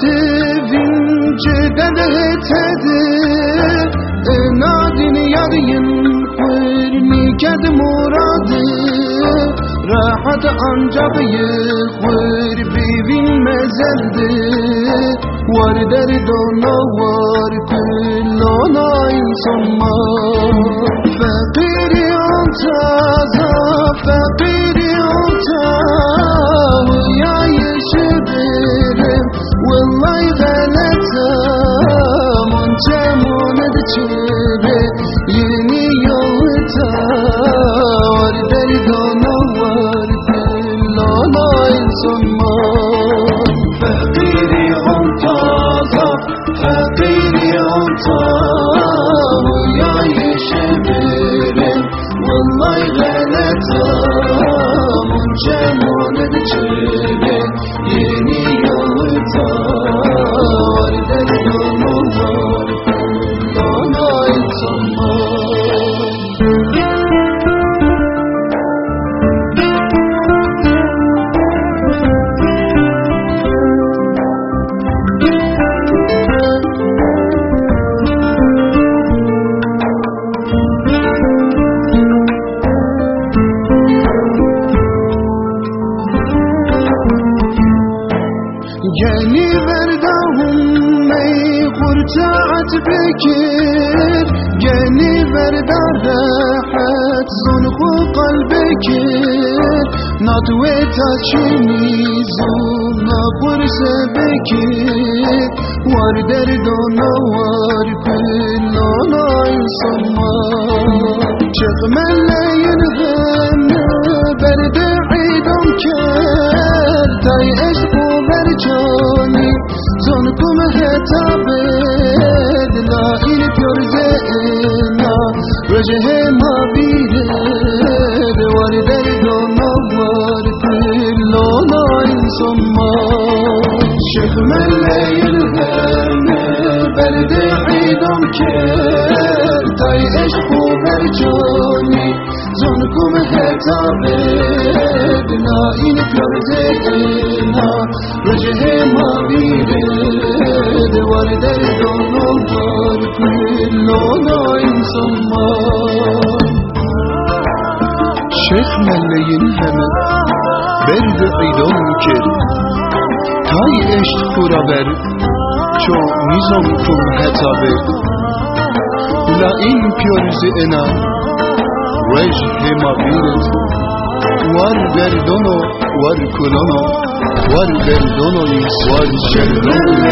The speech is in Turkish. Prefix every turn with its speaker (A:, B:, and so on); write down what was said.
A: sevince dertedir e, Nadin yarıyım bir niked muradı. Rahat ancak yıkır bivin mezeldi Var derdona var küllona insanlar Geni verdahum mey kurtaat bekir Geni verda rahat zonku kalbekir Nadwe taçini zuna kurse bekir. Var derdona var kullona insanma Çekmeleyin چونی زون کم هتاب دلا این پیرز اینا رجه ما بیره دوار در دوم وار کلو ناین سما. شیخ من لیل هرنه بلد عیدم بنا این بنا رجه ما بیره وارده دونو بار کلونا انسان ما همه برد ایدان کرد تای اشت پورا بر چو میزم کم حتا بر لا این پیارز اینا وجه مبيرت وار گردونو وار کلونو وار گردونو وار شردونو